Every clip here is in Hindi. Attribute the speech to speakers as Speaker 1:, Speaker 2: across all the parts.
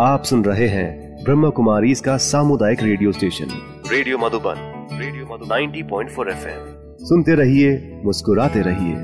Speaker 1: आप सुन रहे हैं ब्रह्म कुमारी इसका सामुदायिक radio station. Radio Madhuban radio Madhu 90.4 FM. सुनते रहिए मुस्कुराते रहिए।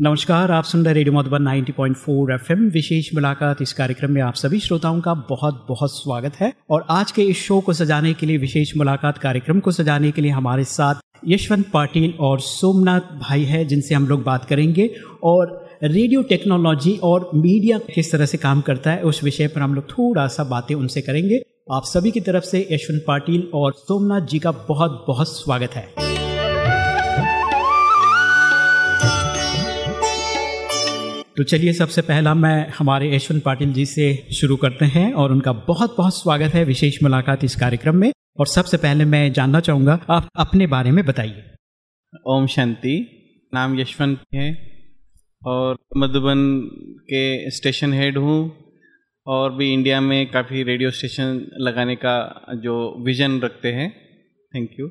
Speaker 2: नमस्कार आप सुन रहे रेडियो मधुबन 90.4 एफएम। विशेष मुलाकात इस कार्यक्रम में आप सभी श्रोताओं का बहुत बहुत स्वागत है। और आज के इस शो को सजाने के लिए विशेष मुलाकात कार्यक्रम को सजाने के लिए हमारे साथ यशवंत पाटिल और सोमनाथ भाई है जिनसे हम लोग बात करेंगे। और रेडियो टेक्नोलॉजी और मीडिया किस तरह से काम करता है, उस विषय पर हम लोग थोड़ा सा बातें उनसे करेंगे। आप सभी की तरफ़ से यशवंत पाटिल और सोमनाथ जी का बहुत बहुत स्वागत है। तो चलिए सबसे पहला मैं हमारे यशवंत पाटिल जी से शुरू करते हैं और उनका बहुत बहुत स्वागत है विशेष मुलाकात इस कार्यक्रम में। और सबसे पहले मैं जानना चाहूँगा, आप अपने बारे में बताइए।
Speaker 3: ओम शांति, नाम यशवंत है। और मधुबन के स्टेशन हेड हूँ और भी इंडिया में काफ़ी रेडियो स्टेशन लगाने का जो विज़न रखते हैं। थैंक यू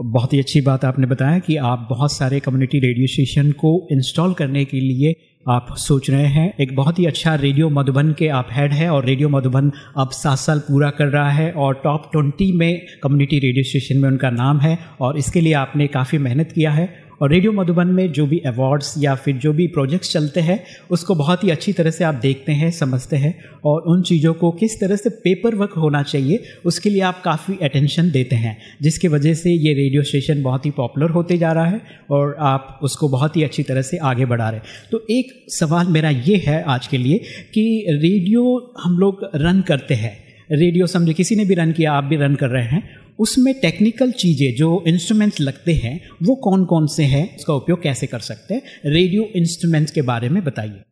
Speaker 2: बहुत ही अच्छी बात आपने बताया कि आप बहुत सारे कम्युनिटी रेडियो स्टेशन को इंस्टॉल करने के लिए आप सोच रहे हैं। एक बहुत ही अच्छा रेडियो मधुबन के आप हेड हैं और रेडियो मधुबन अब सात साल पूरा कर रहा है और टॉप ट्वेंटी में कम्युनिटी रेडियो स्टेशन में उनका नाम है और इसके लिए आपने काफ़ी मेहनत किया है। और रेडियो मधुबन में जो भी अवार्ड्स या फिर जो भी प्रोजेक्ट्स चलते हैं, उसको बहुत ही अच्छी तरह से आप देखते हैं, समझते हैं और उन चीज़ों को किस तरह से पेपर वर्क होना चाहिए, उसके लिए आप काफ़ी अटेंशन देते हैं। जिसकी वजह से ये रेडियो स्टेशन बहुत ही पॉपुलर होते जा रहा है और आप उसको बहुत ही अच्छी तरह से आगे बढ़ा रहे तो एक सवाल मेरा ये है आज के लिए कि रेडियो हम लोग रन करते हैं। रेडियो समझे किसी ने भी रन किया, आप भी रन कर रहे हैं उसमें टेक्निकल चीज़ें जो इंस्ट्रूमेंट्स लगते हैं, वो कौन कौन से हैं? उसका उपयोग कैसे कर सकते हैं? रेडियो इंस्ट्रूमेंट्स के बारे में बताइए।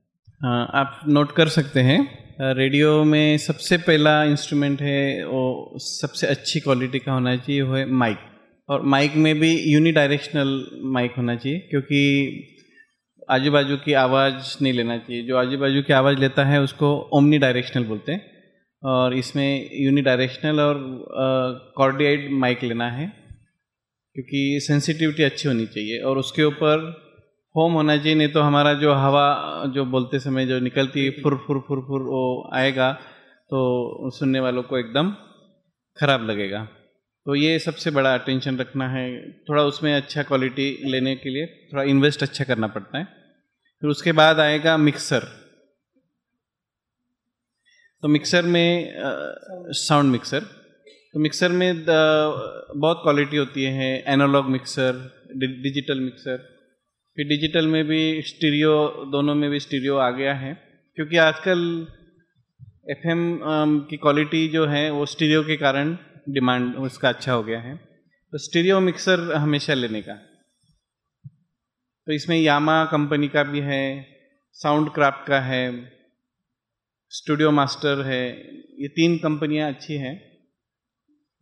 Speaker 3: आप नोट कर सकते हैं रेडियो में सबसे पहला इंस्ट्रूमेंट है, वो सबसे अच्छी क्वालिटी का होना चाहिए, वो है माइक और माइक में भी यूनी डायरेक्शनल माइक होना चाहिए, क्योंकि आजू बाजू की आवाज़ नहीं लेना चाहिए। जो आजू बाजू की आवाज़ लेता है, उसको ओमनी डायरेक्शनल बोलते हैं। और इसमें यूनि डायरेक्शनल और कॉर्डियाइड माइक लेना है, क्योंकि सेंसिटिविटी अच्छी होनी चाहिए। और उसके ऊपर होम होना चाहिए, नहीं तो हमारा जो हवा, जो बोलते समय जो निकलती है, फुर फुर फुर फुर, वो आएगा तो सुनने वालों को एकदम ख़राब लगेगा। तो ये सबसे बड़ा अटेंशन रखना है। थोड़ा उसमें अच्छा क्वालिटी लेने के लिए, थोड़ा इन्वेस्ट अच्छा करना पड़ता है। फिर उसके बाद आएगा मिक्सर तो मिक्सर में साउंड मिक्सर तो मिक्सर में बहुत क्वालिटी होती है एनालॉग मिक्सर डिजिटल मिक्सर फिर डिजिटल में भी स्टीरियो दोनों में भी स्टीरियो आ गया है। क्योंकि आजकल एफएम की क्वालिटी जो है, वो स्टीरियो के कारण डिमांड उसका अच्छा हो गया है। तो स्टीरियो मिक्सर हमेशा लेने का। तो इसमें यामा कंपनी का भी है साउंड क्राफ्ट का है। स्टूडियो मास्टर है, ये तीन कंपनियाँ अच्छी हैं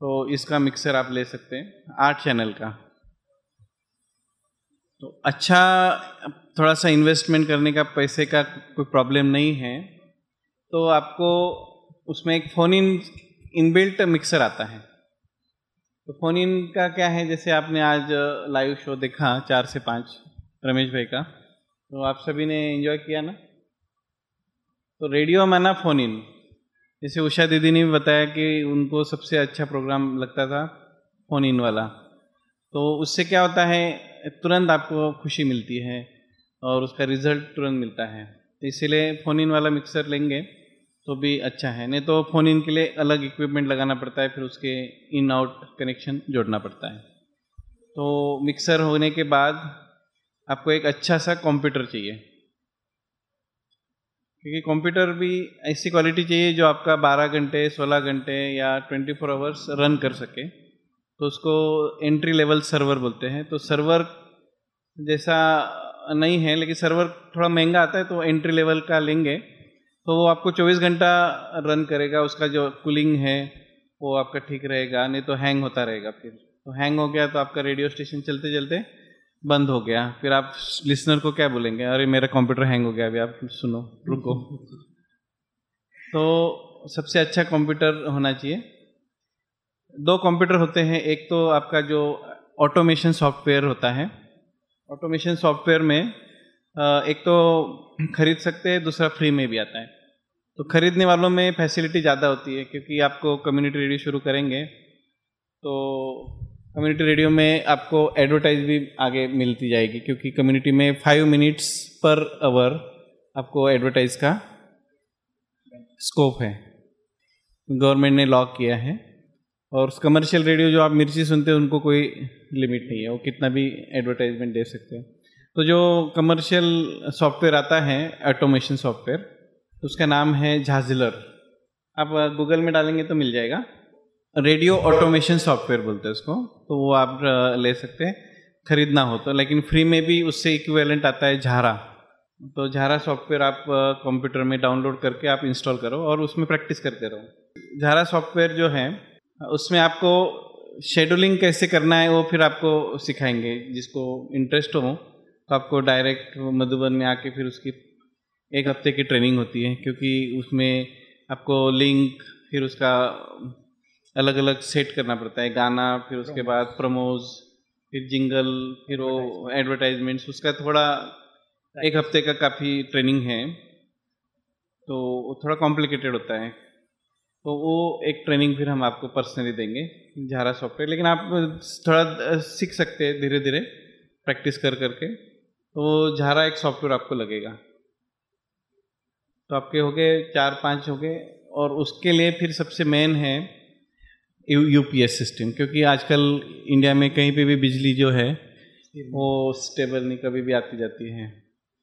Speaker 3: तो इसका मिक्सर आप ले सकते हैं, आठ चैनल का। तो अच्छा थोड़ा सा इन्वेस्टमेंट करने का पैसे का कोई प्रॉब्लम नहीं है तो आपको उसमें एक फ़ोन इन इनबिल्ट मिक्सर आता है। तो फ़ोन इन का क्या है, जैसे आपने आज लाइव शो देखा, चार से पाँच, रमेश भाई का तो आप सभी ने एंजॉय किया ना? तो रेडियो माना फ़ोन इन। जैसे उषा दीदी ने भी बताया कि उनको सबसे अच्छा प्रोग्राम लगता था फ़ोन इन वाला। तो उससे क्या होता है, तुरंत आपको खुशी मिलती है और उसका रिज़ल्ट तुरंत मिलता है। तो इसीलिए फ़ोन इन वाला मिक्सर लेंगे तो भी अच्छा है। नहीं तो फ़ोन इन के लिए अलग इक्विपमेंट लगाना पड़ता है, फिर उसके इन आउट कनेक्शन जोड़ना पड़ता है। तो मिक्सर होने के बाद आपको एक अच्छा सा कंप्यूटर चाहिए। क्योंकि कंप्यूटर भी ऐसी क्वालिटी चाहिए जो आपका 12 घंटे 16 घंटे या 24 फोर आवर्स रन कर सके। तो उसको एंट्री लेवल सर्वर बोलते हैं। तो सर्वर जैसा नहीं है, लेकिन सर्वर थोड़ा महँगा आता है तो एंट्री लेवल का लेंगे। तो वो आपको 24 घंटा रन करेगा, उसका जो कूलिंग है, वो आपका ठीक रहेगा, नहीं तो हैंग होता रहेगा फिर। तो हैंग हो गया तो आपका रेडियो स्टेशन चलते चलते बंद हो गया। फिर आप लिसनर को क्या बोलेंगे? अरे, मेरा कंप्यूटर हैंग हो गया अभी, आप सुनो, रुको। तो सबसे अच्छा कंप्यूटर होना चाहिए। दो कंप्यूटर होते हैं। एक तो आपका जो ऑटोमेशन सॉफ्टवेयर होता है। ऑटोमेशन सॉफ्टवेयर में एक तो खरीद सकते हैं, दूसरा फ्री में भी आता है। तो खरीदने वालों में फैसिलिटी ज़्यादा होती है, क्योंकि आपको कम्युनिटी रेडियो शुरू करेंगे। तो कम्युनिटी रेडियो में आपको एडवर्टाइज भी आगे मिलती जाएगी, क्योंकि कम्युनिटी में फाइव मिनट्स पर आवर आपको एडवर्टाइज का स्कोप है। गवर्नमेंट ने लॉक किया है, और कमर्शियल रेडियो जो आप मिर्ची सुनते हैं, उनको कोई लिमिट नहीं है, वो कितना भी एडवर्टाइजमेंट दे सकते हैं। तो जो कमर्शियल सॉफ्टवेयर आता है ऑटोमेशन सॉफ्टवेयर उसका नाम है झाजिलर आप गूगल में डालेंगे तो मिल जाएगा। रेडियो ऑटोमेशन सॉफ्टवेयर बोलते हैं उसको तो वो आप ले सकते हैं। खरीदना हो तो लेकिन फ्री में भी उससे इक्विवेलेंट आता है झारा। तो झारा सॉफ्टवेयर आप कंप्यूटर में डाउनलोड करके आप इंस्टॉल करो और उसमें प्रैक्टिस करते रहो। झारा सॉफ्टवेयर जो है, उसमें आपको शेड्यूलिंग कैसे करना है वो फिर आपको सिखाएँगे। जिसको इंटरेस्ट हो तो आपको डायरेक्ट मधुबन में आके फिर उसकी एक हफ़्ते की ट्रेनिंग होती है, क्योंकि उसमें आपको लिंक फिर उसका अलग अलग सेट करना पड़ता है गाना फिर उसके बाद प्रमोज फिर जिंगल फिर वो एडवर्टाइजमेंट्स उसका थोड़ा एक हफ़्ते का काफ़ी ट्रेनिंग है तो वो थोड़ा कॉम्प्लिकेटेड होता है। तो वो एक ट्रेनिंग फिर हम आपको पर्सनली देंगे झारा सॉफ्टवेयर लेकिन आप थोड़ा सीख सकते हैं धीरे धीरे प्रैक्टिस कर करके। तो झारा एक सॉफ्टवेयर आपको लगेगा। तो आपके हो गए चार पाँच हो गए और उसके लिए फिर सबसे मेन है यूपीएस सिस्टम क्योंकि आजकल इंडिया में कहीं पे भी बिजली जो है, वो स्टेबल नहीं, कभी भी आती जाती है।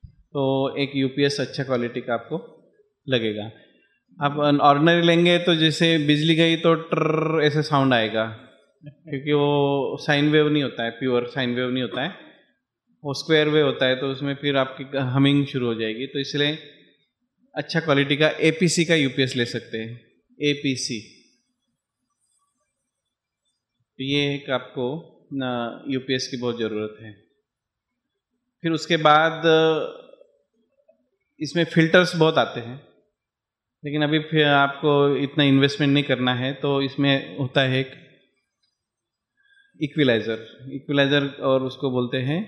Speaker 3: तो एक यूपीएस अच्छा क्वालिटी का आपको लगेगा। आप ऑर्डनरी लेंगे तो जैसे बिजली गई तो ट्र ऐसे साउंड आएगा। क्योंकि वो साइन वेव नहीं होता है प्योर साइन वेव नहीं होता है। वो स्क्वायर वेव होता है तो उसमें फिर आपकी हमिंग शुरू हो जाएगी। तो इसलिए अच्छा क्वालिटी का एपीसी का यूपीएस ले सकते हैं। एपीसी तो ये एक आपको यूपीएस की बहुत ज़रूरत है। फिर उसके बाद, इसमें फिल्टर्स बहुत आते हैं। लेकिन अभी फिर आपको इतना इन्वेस्टमेंट नहीं करना है तो इसमें होता है एक इक्विलाइज़र इक्विलाइज़र और उसको बोलते हैं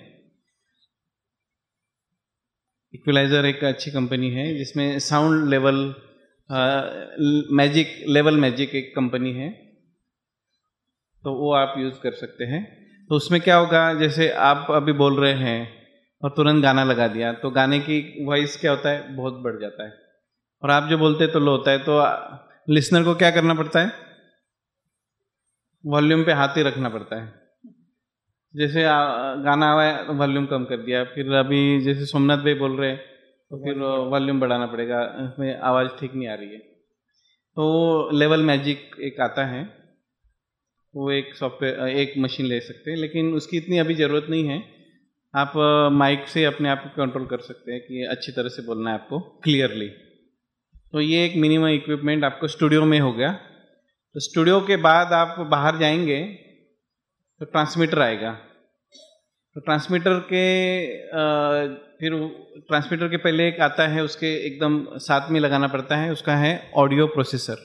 Speaker 3: इक्विलाइज़र एक अच्छी कंपनी है, जिसमें sound level magic level magic एक कंपनी है। तो वो आप यूज़ कर सकते हैं। तो उसमें क्या होगा जैसे आप अभी बोल रहे हैं और तुरंत गाना लगा दिया तो गाने की वॉइस क्या होता है? बहुत बढ़ जाता है। और आप जो बोलते हैं तो लो होता है। तो लिसनर को क्या करना पड़ता है? वॉल्यूम पे हाथ ही रखना पड़ता है। जैसे गाना आया तो वॉल्यूम कम कर दिया। फिर अभी जैसे सोमनाथ भाई बोल रहे हैं तो फिर वॉल्यूम बढ़ाना पड़ेगा। इसमें आवाज़ ठीक नहीं आ रही है। तो लेवल मैजिक एक आता है। वो एक सॉफ्टवेयर एक मशीन ले सकते हैं, लेकिन उसकी इतनी अभी ज़रूरत नहीं है। आप माइक से अपने आप को कंट्रोल कर सकते हैं कि अच्छी तरह से बोलना है आपको क्लियरली तो ये एक मिनिमम इक्विपमेंट आपको स्टूडियो में हो गया। तो स्टूडियो के बाद आप बाहर जाएँगे तो ट्रांसमीटर आएगा। तो ट्रांसमीटर के फिर ट्रांसमीटर के पहले एक आता है, उसके एकदम साथ में लगाना पड़ता है, उसका है ऑडियो प्रोसेसर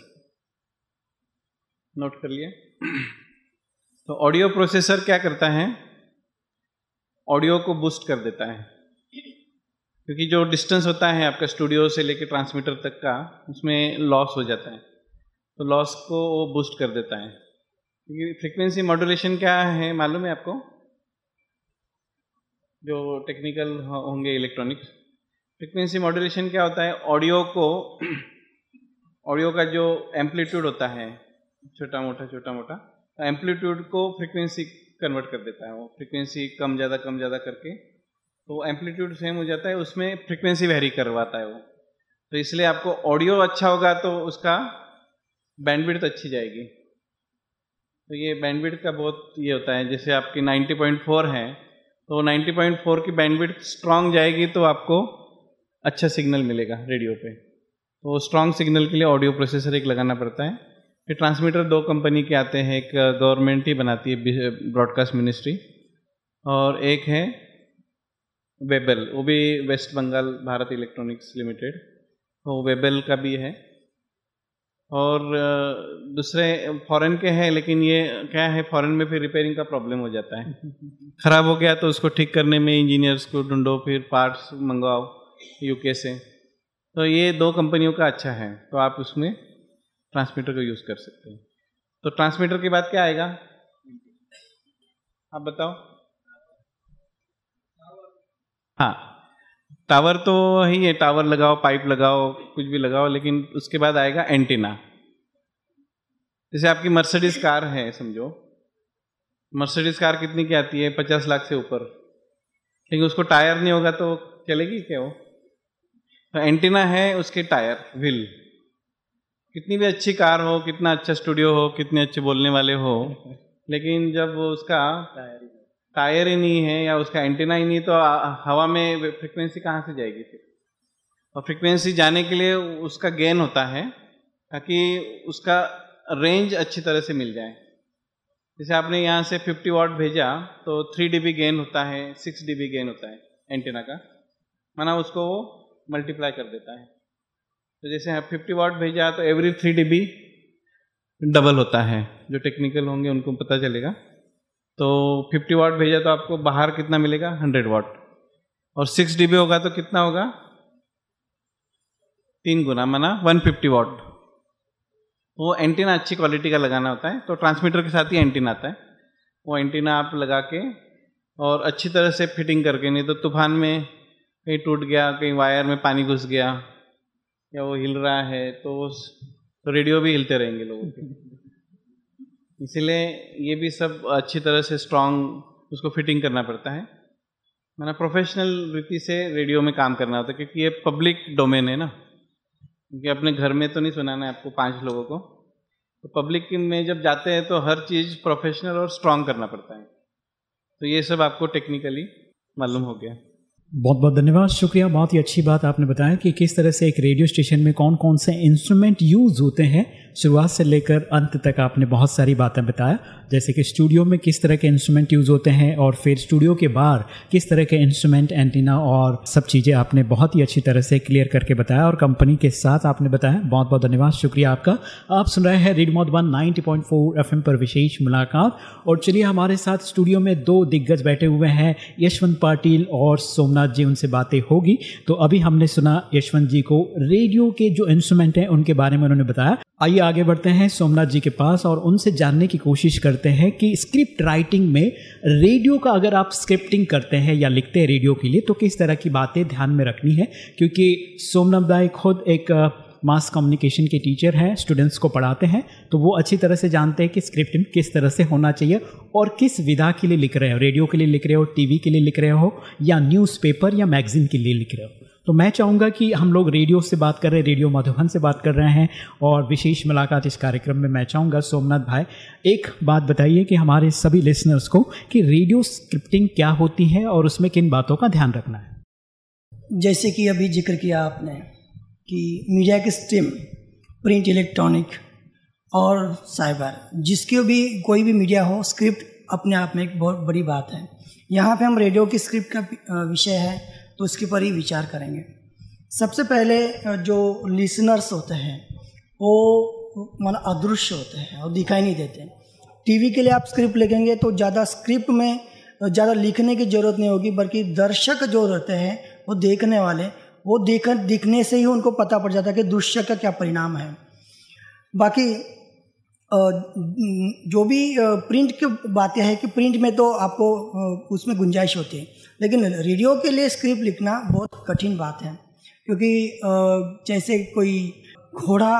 Speaker 3: नोट कर लिए। तो ऑडियो प्रोसेसर क्या करता है? ऑडियो को बूस्ट कर देता है। क्योंकि जो डिस्टेंस होता है आपका स्टूडियो से लेकर ट्रांसमीटर तक का, उसमें लॉस हो जाता है। तो लॉस को वो बूस्ट कर देता है। क्योंकि फ्रीक्वेंसी मॉड्यूलेशन क्या है मालूम है आपको? जो टेक्निकल होंगे इलेक्ट्रॉनिक्स। फ्रीक्वेंसी मॉड्यूलेशन क्या होता है? ऑडियो को, ऑडियो का जो एम्पलीट्यूड होता है छोटा मोटा छोटा मोटा एम्पलीट्यूड को फ्रिक्वेंसी कन्वर्ट कर देता है वो। फ्रिक्वेंसी कम ज़्यादा कम ज़्यादा करके तो एम्पलीट्यूड सेम हो जाता है, उसमें फ्रिक्वेंसी वेरी करवाता है वो। तो इसलिए आपको ऑडियो अच्छा होगा तो उसका बैंडविड्थ अच्छी जाएगी। तो ये बैंडविड्थ का बहुत ये होता है, जैसे आपकी 90.4 है तो 90.4 की बैंडविड्थ स्ट्रांग जाएगी तो आपको अच्छा सिग्नल मिलेगा रेडियो पे। तो स्ट्रांग सिग्नल के लिए ऑडियो प्रोसेसर एक लगाना पड़ता है। ये ट्रांसमीटर दो कंपनी के आते हैं, एक गवर्नमेंट ही बनाती है ब्रॉडकास्ट मिनिस्ट्री और एक है वेबल वो भी वेस्ट बंगाल भारत इलेक्ट्रॉनिक्स लिमिटेड तो वेबल का भी है। और दूसरे फॉरेन के हैं, लेकिन ये क्या है फॉरेन में फिर रिपेयरिंग का प्रॉब्लम हो जाता है। ख़राब हो गया तो उसको ठीक करने में इंजीनियर्स को ढूंढो, फिर पार्ट्स मंगवाओ यूके से। तो ये दो कंपनियों का अच्छा है तो आप उसमें ट्रांसमीटर को यूज़ कर सकते हैं। तो ट्रांसमीटर के बाद क्या आएगा? आप बताओ। हाँ टावर तो ही है, टावर लगाओ, पाइप लगाओ, कुछ भी लगाओ, लेकिन उसके बाद आएगा एंटीना। जैसे आपकी मर्सिडीज कार है, समझो। मर्सिडीज कार कितनी की आती है? पचास लाख से ऊपर। लेकिन उसको टायर नहीं होगा तो चलेगी क्या वो? तो एंटीना है, उसके टायर, व्हील। कितनी भी अच्छी कार हो कितना अच्छा स्टूडियो हो कितने अच्छे बोलने वाले हो लेकिन जब वो उसका टायर ही नहीं। है या उसका एंटीना ही नहीं तो हवा में फ्रिक्वेंसी कहाँ से जाएगी फिर? और फ्रिक्वेंसी जाने के लिए उसका गेन होता है ताकि उसका रेंज अच्छी तरह से मिल जाए। जैसे आपने यहाँ से 50 वॉट भेजा तो 3 डीबी गेन होता है 6 डीबी गेन होता है एंटीना का। माना उसको वो मल्टीप्लाई कर देता है। तो जैसे आप फिफ्टी वाट भेजा तो एवरी थ्री डीबी डबल होता है। जो टेक्निकल होंगे उनको पता चलेगा। तो 50 वाट भेजा तो आपको बाहर कितना मिलेगा? 100 वाट और 6 डीबी होगा तो कितना होगा? तीन गुना माना 150 वाट वो एंटीना अच्छी क्वालिटी का लगाना होता है। तो ट्रांसमीटर के साथ ही एंटीना आता है। वो एंटीना आप लगा के और अच्छी तरह से फिटिंग करके, नहीं तो तूफ़ान में कहीं टूट गया, कहीं वायर में पानी घुस गया या वो हिल रहा है तो तो रेडियो भी हिलते रहेंगे लोगों के। इसीलिए ये भी सब अच्छी तरह से स्ट्रांग उसको फिटिंग करना पड़ता है। मैंने प्रोफेशनल रीति से रेडियो में काम करना होता है, क्योंकि ये पब्लिक डोमेन है ना। क्योंकि अपने घर में तो नहीं सुनाना है आपको पाँच लोगों को। तो पब्लिक में जब जाते हैं तो हर चीज़ प्रोफेशनल और स्ट्रांग करना पड़ता है। तो ये सब आपको टेक्निकली मालूम हो गया।
Speaker 2: बहुत बहुत धन्यवाद। शुक्रिया, बहुत ही अच्छी बात आपने बताया कि किस तरह से एक रेडियो स्टेशन में कौन कौन से इंस्ट्रूमेंट यूज़ होते हैं। शुरुआत से लेकर अंत तक आपने बहुत सारी बातें बताया, जैसे कि स्टूडियो में किस तरह के इंस्ट्रूमेंट यूज़ होते हैं और फिर स्टूडियो के बाहर किस तरह के इंस्ट्रूमेंट एंटीना और सब चीज़ें आपने बहुत ही अच्छी तरह से क्लियर करके बताया और कंपनी के साथ आपने बताया। बहुत बहुत धन्यवाद। शुक्रिया आपका। आप सुन रहे हैं रेड मोद वन नाइनटी पर विशेष मुलाकात। और चलिए हमारे साथ स्टूडियो में दो दिग्गज बैठे हुए हैं, यशवंत पाटिल और सोमनाथ जी उनसे बातें होगी। तो अभी हमने सुना यशवंत जी को रेडियो के जो इंस्ट्रूमेंट हैं, उनके बारे में उन्होंने बताया। आइए आगे बढ़ते हैं सोमनाथ जी के पास और उनसे जानने की कोशिश करते हैं कि स्क्रिप्ट राइटिंग में रेडियो का अगर आप स्क्रिप्टिंग करते हैं या लिखते हैं रेडियो के लिए तो किस तरह की बातें ध्यान में रखनी है? क्योंकि सोमनाथ भाई खुद एक मास कम्युनिकेशन के टीचर हैं स्टूडेंट्स को पढ़ाते हैं तो वो अच्छी तरह से जानते हैं कि स्क्रिप्टिंग किस तरह से होना चाहिए और किस विधा के लिए लिख रहे हो रेडियो के लिए लिख रहे हो टीवी के लिए लिख रहे हो, या न्यूज़पेपर या मैगजीन के लिए लिख रहे हो। तो मैं चाहूँगा कि हम लोग रेडियो से बात कर रहे हैं रेडियो मधुबन से बात कर रहे हैं और विशेष मुलाकात इस कार्यक्रम में मैं चाहूँगा, सोमनाथ भाई, एक बात बताइए कि हमारे सभी लिसनर्स को कि रेडियो स्क्रिप्टिंग क्या होती है और उसमें किन बातों का ध्यान रखना है।
Speaker 4: जैसे कि अभी ज़िक्र किया आपने कि मीडिया की स्ट्रीम प्रिंट इलेक्ट्रॉनिक और साइबर, जिसके भी कोई भी मीडिया हो, स्क्रिप्ट अपने आप में एक बहुत बड़ी बात है। यहाँ पे हम रेडियो की स्क्रिप्ट का विषय है तो उसके पर ही विचार करेंगे। सबसे पहले जो लिसनर्स होते हैं, वो मतलब अदृश्य होते हैं और दिखाई नहीं देते। टीवी के लिए आप स्क्रिप्ट लिखेंगे तो ज़्यादा स्क्रिप्ट में ज़्यादा लिखने की ज़रूरत नहीं होगी, बल्कि दर्शक जो रहते हैं, वो देखने वाले वो देख दिखने से ही उनको पता पड़ जाता है कि दृश्य का क्या परिणाम है। बाकी जो भी प्रिंट की बातें हैं कि प्रिंट में तो आपको उसमें गुंजाइश होती है। लेकिन रेडियो के लिए स्क्रिप्ट लिखना बहुत कठिन बात है, क्योंकि जैसे कोई घोड़ा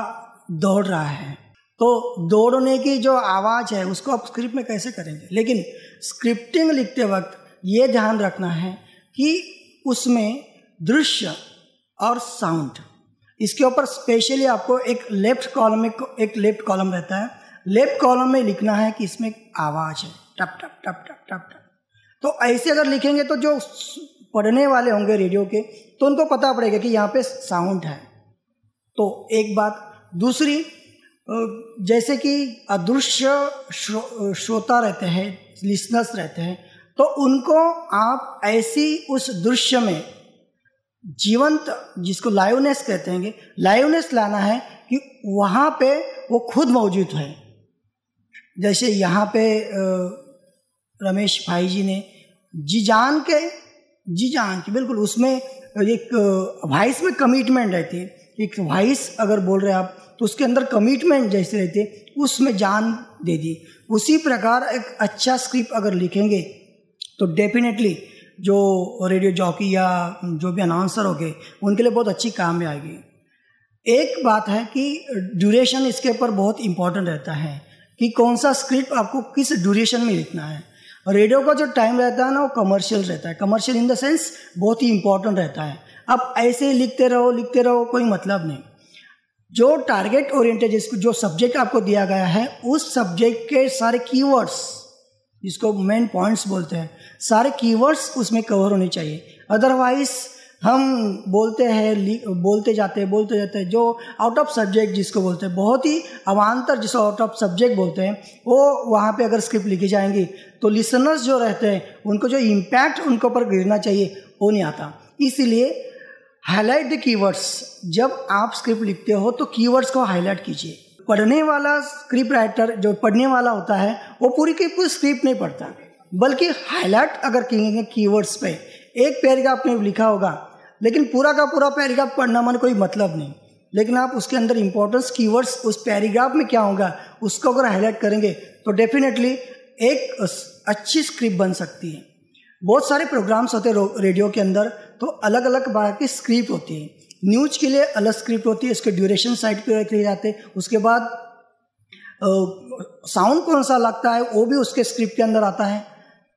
Speaker 4: दौड़ रहा है तो दौड़ने की जो आवाज़ है, उसको आप स्क्रिप्ट में कैसे करेंगे? लेकिन स्क्रिप्टिंग लिखते वक्त ये ध्यान रखना है कि उसमें दृश्य और साउंड इसके ऊपर स्पेशली आपको एक लेफ़्ट कॉलम में एक लेफ़्ट कॉलम रहता है। लेफ़्ट कॉलम में लिखना है कि इसमें आवाज़ है। टप टप टप टप टप टप। तो ऐसे अगर लिखेंगे तो जो पढ़ने वाले होंगे रेडियो के तो उनको पता पड़ेगा कि यहाँ पे साउंड है। तो एक बात। दूसरी जैसे कि अदृश्य श्रोता रहते हैं लिसनर्स रहते हैं तो उनको आप ऐसी उस दृश्य में जीवंत, जिसको लाइवनेस कहते हैं लाइवनेस लाना है कि वहाँ पे वो खुद मौजूद है। जैसे यहाँ पे रमेश भाई जी ने जी जान के, जी जान के, बिल्कुल उसमें एक वॉइस में कमिटमेंट रहती है। एक वॉइस अगर बोल रहे हैं आप तो उसके अंदर कमिटमेंट जैसे रहते उसमें जान दे दी। उसी प्रकार एक अच्छा स्क्रिप्ट अगर लिखेंगे तो डेफिनेटली जो रेडियो जॉकी या जो भी अनाउंसर हो गए, उनके लिए बहुत अच्छी काम में आएगी। एक बात है कि ड्यूरेशन इसके ऊपर बहुत इम्पोर्टेंट रहता है कि कौन सा स्क्रिप्ट आपको किस ड्यूरेशन में लिखना है। रेडियो का जो टाइम रहता है ना, वो कमर्शियल रहता है। कमर्शियल इन द सेंस बहुत ही इंपॉर्टेंट रहता है। अब ऐसे ही लिखते रहो लिखते रहो, कोई मतलब नहीं। जो टारगेट ओरिएंटेड जिसको, जो सब्जेक्ट आपको दिया गया है, उस सब्जेक्ट के सारे कीवर्ड्स जिसको मेन पॉइंट्स बोलते हैं सारे कीवर्ड्स उसमें कवर होने चाहिए। अदरवाइज़ हम बोलते हैं बोलते जाते हैं, बोलते जाते हैं, जो आउट ऑफ़ सब्जेक्ट जिसको बोलते हैं, बहुत ही अवान्तर जिसको आउट ऑफ़ सब्जेक्ट बोलते हैं, वो वहाँ पे अगर स्क्रिप्ट लिखी जाएँगी तो लिसनर्स जो रहते हैं, उनको जो इम्पैक्ट उनके ऊपर गिरना चाहिए, वो नहीं आता। इसीलिए हाईलाइट द कीवर्ड्स जब आप स्क्रिप्ट लिखते हो तो कीवर्ड्स को हाईलाइट कीजिए। पढ़ने वाला स्क्रिप्ट राइटर जो पढ़ने वाला होता है, वो पूरी की पूरी स्क्रिप्ट नहीं पढ़ता। बल्कि हाईलाइट अगर कहेंगे कीवर्ड्स पे, एक पैराग्राफ में लिखा होगा, लेकिन पूरा का पूरा पैराग्राफ पढ़ना मन कोई मतलब नहीं। लेकिन आप उसके अंदर इंपॉर्टेंस कीवर्ड्स उस पैराग्राफ में क्या होगा, उसको अगर हाईलाइट करेंगे तो डेफिनेटली एक अच्छी स्क्रिप्ट बन सकती है। बहुत सारे प्रोग्राम्स होते हैं रेडियो के अंदर तो अलग अलग बार की स्क्रिप्ट होती है। न्यूज़ के लिए अलग स्क्रिप्ट होती है, उसके ड्यूरेशन साइड पे रखे जाते हैं। उसके बाद साउंड कौन सा लगता है, वो भी उसके स्क्रिप्ट के अंदर आता है।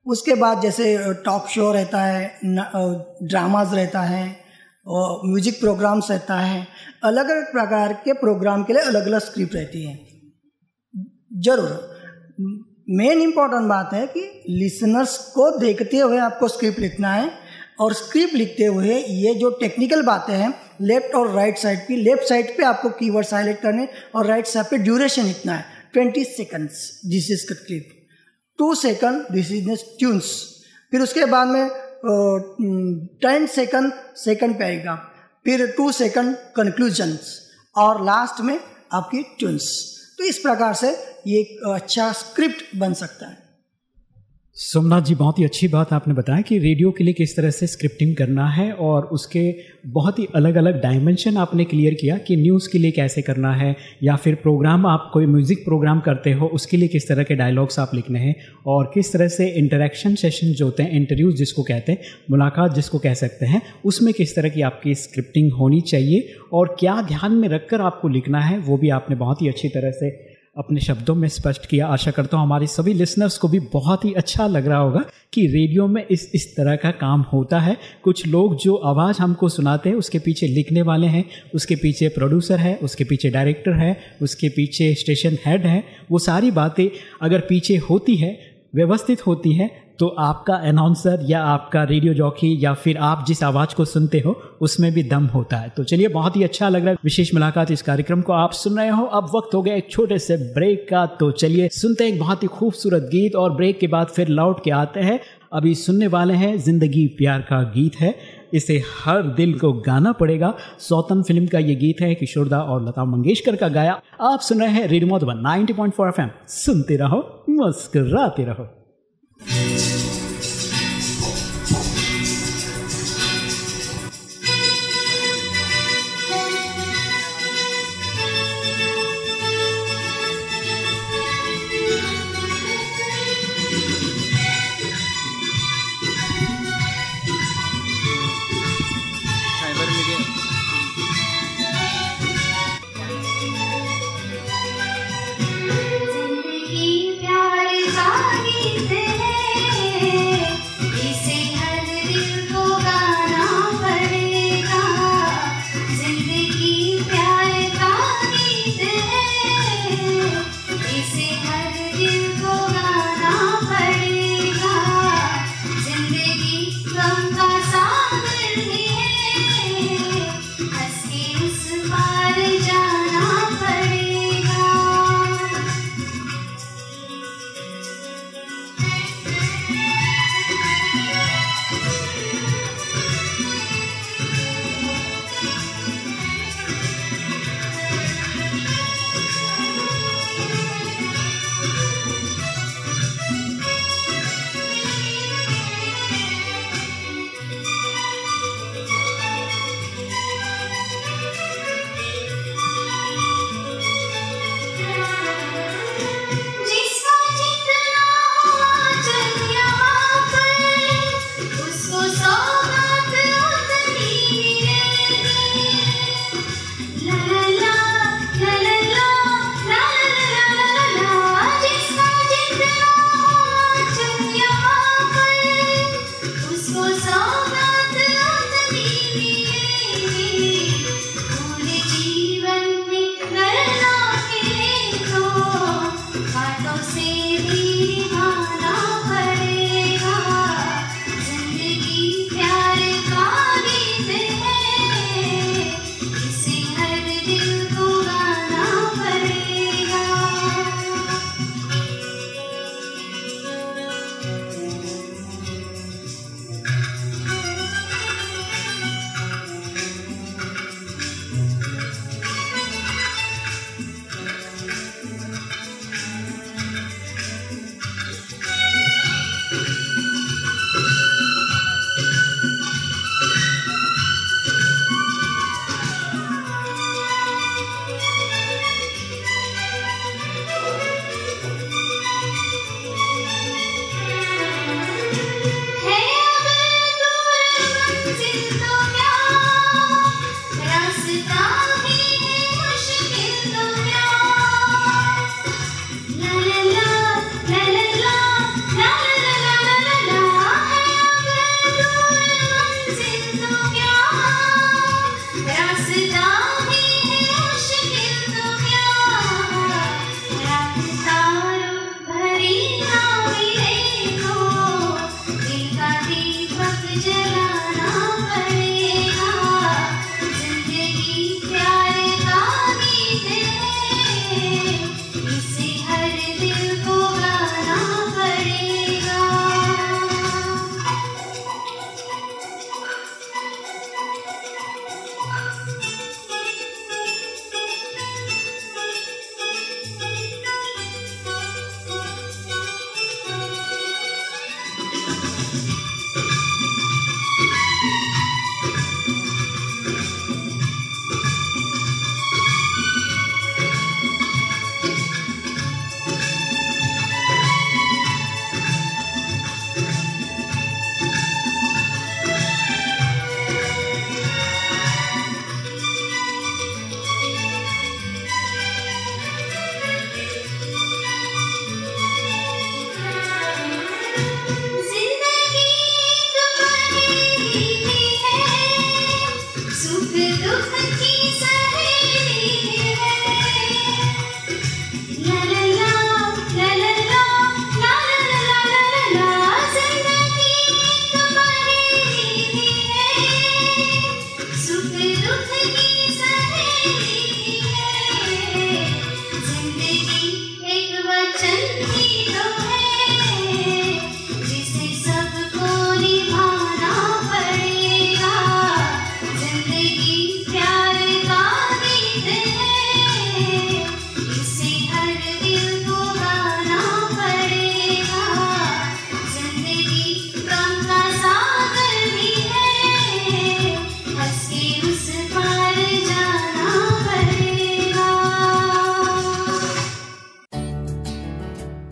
Speaker 4: उसके बाद जैसे टॉक शो रहता है ड्रामाज रहता है और म्यूज़िक प्रोग्राम्स रहता है अलग अलग प्रकार के प्रोग्राम के लिए अलग अलग स्क्रिप्ट रहती है। ज़रूर। मेन इंपॉर्टेंट बात है कि लिसनर्स को देखते हुए आपको स्क्रिप्ट लिखना है और स्क्रिप्ट लिखते हुए ये जो टेक्निकल बातें हैं लेफ़्ट और राइट साइड की लेफ़्ट साइड पे आपको कीवर्ड हाईलाइट करने और राइट साइड पे ड्यूरेशन लिखना है twenty seconds this is two second this is tunes. फिर उसके बाद में टेन सेकंड सेकंड पैराग्राफ फिर टू सेकंड कंक्लूजन्स। और लास्ट में आपकी ट्यून्स। तो इस प्रकार से ये एक अच्छा स्क्रिप्ट बन सकता है।
Speaker 2: सोमनाथ जी, बहुत ही अच्छी बात आपने बताया कि रेडियो के लिए किस तरह से स्क्रिप्टिंग करना है और उसके बहुत ही अलग अलग डायमेंशन आपने क्लियर किया कि न्यूज़ के लिए कैसे करना है या फिर प्रोग्राम आप कोई म्यूज़िक प्रोग्राम करते हो, उसके लिए किस तरह के डायलॉग्स आप लिखने हैं और किस तरह से इंटरेक्शन सेशन जो होते हैं इंटरव्यूज़ जिसको कहते हैं, मुलाकात जिसको कह सकते हैं, उसमें किस तरह की आपकी स्क्रिप्टिंग होनी चाहिए और क्या ध्यान में रखकर आपको लिखना है, वो भी आपने बहुत ही अच्छी तरह से अपने शब्दों में स्पष्ट किया। आशा करता हूँ हमारे सभी लिसनर्स को भी बहुत ही अच्छा लग रहा होगा कि रेडियो में इस इस तरह का काम होता है। कुछ लोग जो आवाज़ हमको सुनाते हैं, उसके पीछे लिखने वाले हैं, उसके पीछे प्रोड्यूसर है, उसके पीछे डायरेक्टर है, उसके पीछे स्टेशन हेड है, वो सारी बातें अगर पीछे होती है, व्यवस्थित होती है तो आपका अनाउंसर या आपका रेडियो जॉकी या फिर आप जिस आवाज़ को सुनते हो, उसमें भी दम होता है। तो चलिए, बहुत ही अच्छा लग रहा है विशेष मुलाकात इस कार्यक्रम को आप सुन रहे हो। अब वक्त हो गया एक छोटे से ब्रेक का। तो चलिए, सुनते हैं एक बहुत ही खूबसूरत गीत और ब्रेक के बाद फिर लौट के आते हैं। अभी सुनने वाले हैं ज़िंदगी प्यार का गीत है। इसे हर दिल को गाना पड़ेगा। सौतन फ़िल्म का ये गीत है किशोरदा और लता मंगेशकर का गाया। आप सुन रहे हैं रेडियो मधुबन 90.4 एफएम सुनते रहो, मुस्कराते रहो।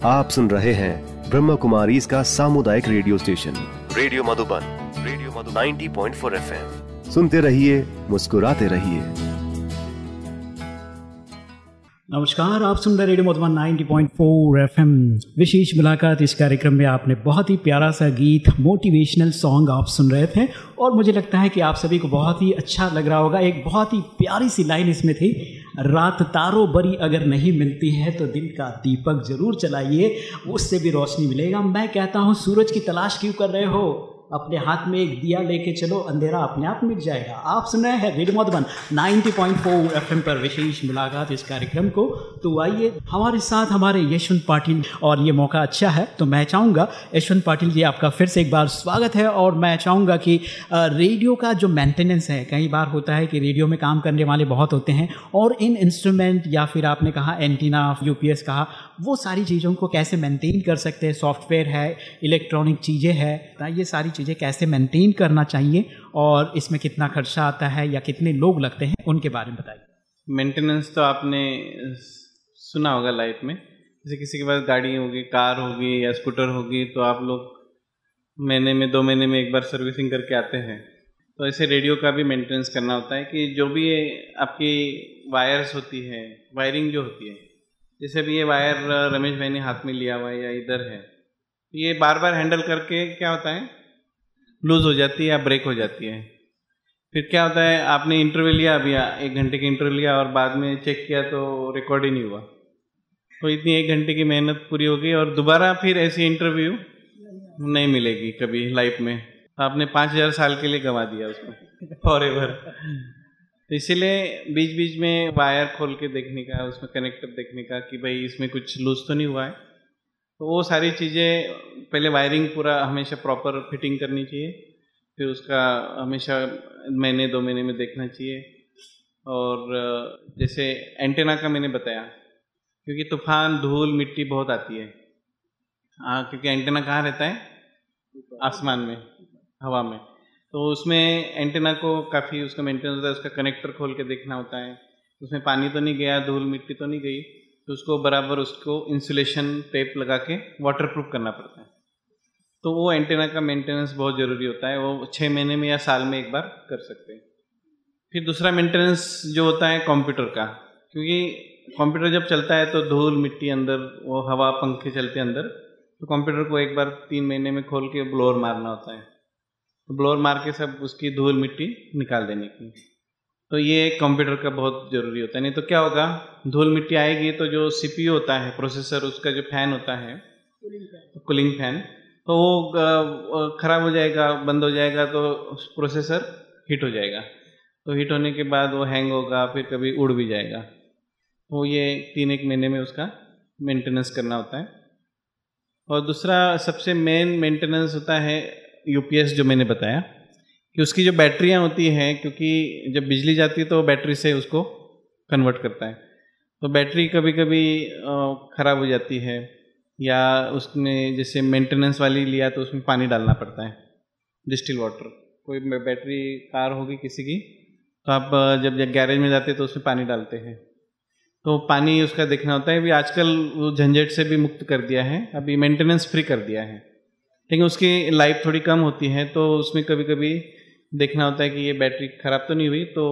Speaker 1: आप सुन रहे हैं ब्रह्म कुमारी इसका सामुदायिक radio station. Radio Madhuban radio Madhu 90.4 point सुनते रहिए मुस्कुराते रहिए।
Speaker 2: नमस्कार आप सुन रहे रेडियो मधुबन 90.4 एफएम। विशेष मुलाकात इस कार्यक्रम में आपने बहुत ही प्यारा सा गीत मोटिवेशनल सॉन्ग आप सुन रहे थे और मुझे लगता है कि आप सभी को बहुत ही अच्छा लग रहा होगा। एक बहुत ही प्यारी सी लाइन इसमें थी। रात तारों बरी अगर नहीं मिलती है तो दिन का दीपक ज़रूर चलाइए उससे भी रोशनी मिलेगा। मैं कहता हूँ, सूरज की तलाश क्यों कर रहे हो? अपने हाथ में एक दिया लेके चलो, अंधेरा अपने आप मिट जाएगा। आप सुन हैं रेडियो मधुबन 90.4 एफएम पर विशेष मुलाकात इस कार्यक्रम को। तो आइए, हमारे साथ हमारे यशवंत पाटिल, और ये मौका अच्छा है तो मैं चाहूँगा, यशवंत पाटिल जी, आपका फिर से एक बार स्वागत है, और मैं चाहूँगा कि रेडियो का जो मेंटेनेंस है, कई बार होता है कि रेडियो में काम करने वाले बहुत होते हैं, और इन इंस्ट्रूमेंट या फिर आपने कहा एंटीना यूपीएस कहा वो सारी चीज़ों को कैसे मेंटेन कर सकते हैं? सॉफ्टवेयर है इलेक्ट्रॉनिक चीज़ें हैं ये सारी चीज़ें कैसे मेंटेन करना चाहिए? और इसमें कितना खर्चा आता है या कितने लोग लगते हैं? उनके बारे में बताइए।
Speaker 3: मेंटेनेंस तो आपने सुना होगा लाइफ में। जैसे किसी के पास गाड़ी होगी, कार होगी या स्कूटर होगी तो आप लोग महीने में, दो महीने में एक बार सर्विसिंग करके आते हैं। तो ऐसे रेडियो का भी मेंटेनेंस करना होता है कि जो भी आपकी वायर्स होती है वायरिंग जो होती है जैसे अभी ये वायर, रमेश भाई ने हाथ में लिया हुआ है या इधर है, ये बार बार हैंडल करके क्या होता है? लूज हो जाती है या ब्रेक हो जाती है। फिर क्या होता है, आपने इंटरव्यू लिया, अभी एक घंटे का इंटरव्यू लिया और बाद में चेक किया तो रिकॉर्ड ही नहीं हुआ। तो इतनी एक घंटे की मेहनत पूरी हो गई और दोबारा फिर ऐसी इंटरव्यू नहीं मिलेगी कभी लाइफ में। आपने पाँच हज़ार साल के लिए गंवा दिया उसमें फॉर एवर तो इसीलिए बीच बीच में वायर खोल के देखने का, उसमें कनेक्टर देखने का कि भाई इसमें कुछ लूज तो नहीं हुआ है। तो वो सारी चीज़ें, पहले वायरिंग पूरा हमेशा प्रॉपर फिटिंग करनी चाहिए, फिर उसका हमेशा महीने, दो महीने में देखना चाहिए। और, जैसे एंटेना का मैंने बताया, क्योंकि तूफ़ान, धूल, मिट्टी बहुत आती है। हाँ क्योंकि एंटेना कहाँ रहता है? आसमान में, हवा में। तो उसमें एंटेना को काफ़ी उसका मेंटेनेंस होता है, उसका कनेक्टर खोल के देखना होता है। उसमें पानी तो नहीं गया, धूल मिट्टी तो नहीं गई तो उसको बराबर उसको इंसुलेशन टेप लगा के वाटर प्रूफ करना पड़ता है। तो वो एंटेना का मेंटेनेंस बहुत ज़रूरी होता है, वो छः महीने में या साल में एक बार कर सकते हैं। फिर दूसरा मेंटेनेंस जो होता है कंप्यूटर का, क्योंकि कंप्यूटर जब चलता है तो धूल मिट्टी अंदर, वो हवा पंखे चलते अंदर तो कंप्यूटर को एक बार तीन महीने में खोल के ब्लोअर मारना होता है। तो ब्लोअर मार के सब उसकी धूल मिट्टी निकाल देने की। तो ये कंप्यूटर का बहुत ज़रूरी होता है। नहीं तो क्या होगा? धूल मिट्टी आएगी तो जो सीपीयू होता है प्रोसेसर उसका जो फ़ैन होता है कूलिंग फ़ैन तो वो ख़राब हो जाएगा बंद हो जाएगा तो प्रोसेसर हीट हो जाएगा। तो हीट होने के बाद वो हैंग होगा फिर कभी उड़ भी जाएगा। तो ये तीन एक महीने में उसका मेंटेनेंस करना होता है। और दूसरा सबसे मेन मेंटेनेंस होता है यूपीएस जो मैंने बताया, कि उसकी जो बैटरियाँ होती हैं, क्योंकि जब बिजली जाती है तो बैटरी से उसको कन्वर्ट करता है। तो बैटरी कभी कभी ख़राब हो जाती है, या उसमें जैसे मेंटेनेंस वाली लिया तो उसमें पानी डालना पड़ता है डिस्टिल वाटर कोई बैटरी कार होगी किसी की तो आप जब गैरेज में जाते हैं तो उसमें पानी डालते हैं। तो पानी उसका देखना होता है, अभी आजकल वो झंझट से भी मुक्त कर दिया है, अभी मेंटेनेंस फ्री कर दिया है। लेकिन उसकी लाइफ थोड़ी कम होती है तो उसमें कभी कभी देखना होता है कि ये बैटरी ख़राब तो नहीं हुई तो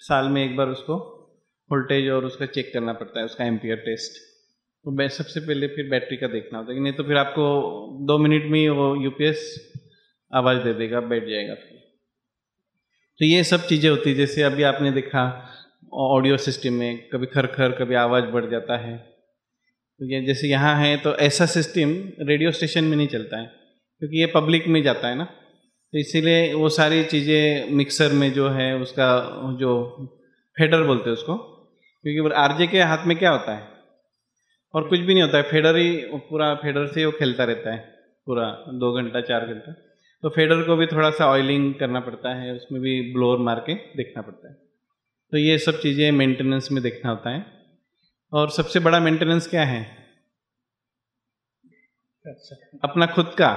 Speaker 3: साल में एक बार उसको वोल्टेज और उसका चेक करना पड़ता है, उसका एम्पियर टेस्ट तो सबसे पहले फिर बैटरी का देखना होता है नहीं तो फिर आपको दो मिनट में वो यूपीएस आवाज़ दे देगा, बैठ जाएगा फिर। तो ये सब चीज़ें होती है, जैसे अभी आपने देखा ऑडियो सिस्टम में कभी खर खर कभी आवाज़ बढ़ जाता है। तो ये जैसे यहाँ है तो ऐसा सिस्टम रेडियो स्टेशन में नहीं चलता है। क्योंकि ये पब्लिक में जाता है ना। तो इसीलिए वो सारी चीज़ें मिक्सर में जो है, उसका जो फेडर बोलते हैं उसको, क्योंकि आरजे के हाथ में क्या होता है? और कुछ भी नहीं होता है। फेडर ही पूरा फेडर से वो खेलता रहता है, पूरा दो घंटा, चार घंटा। तो फेडर को भी थोड़ा सा ऑयलिंग करना पड़ता है, उसमें भी ब्लोअर मार के देखना पड़ता है। तो ये सब चीज़ें मेंटेनेंस में देखना होता है। और सबसे बड़ा मेंटेनेंस क्या है? अपना खुद का।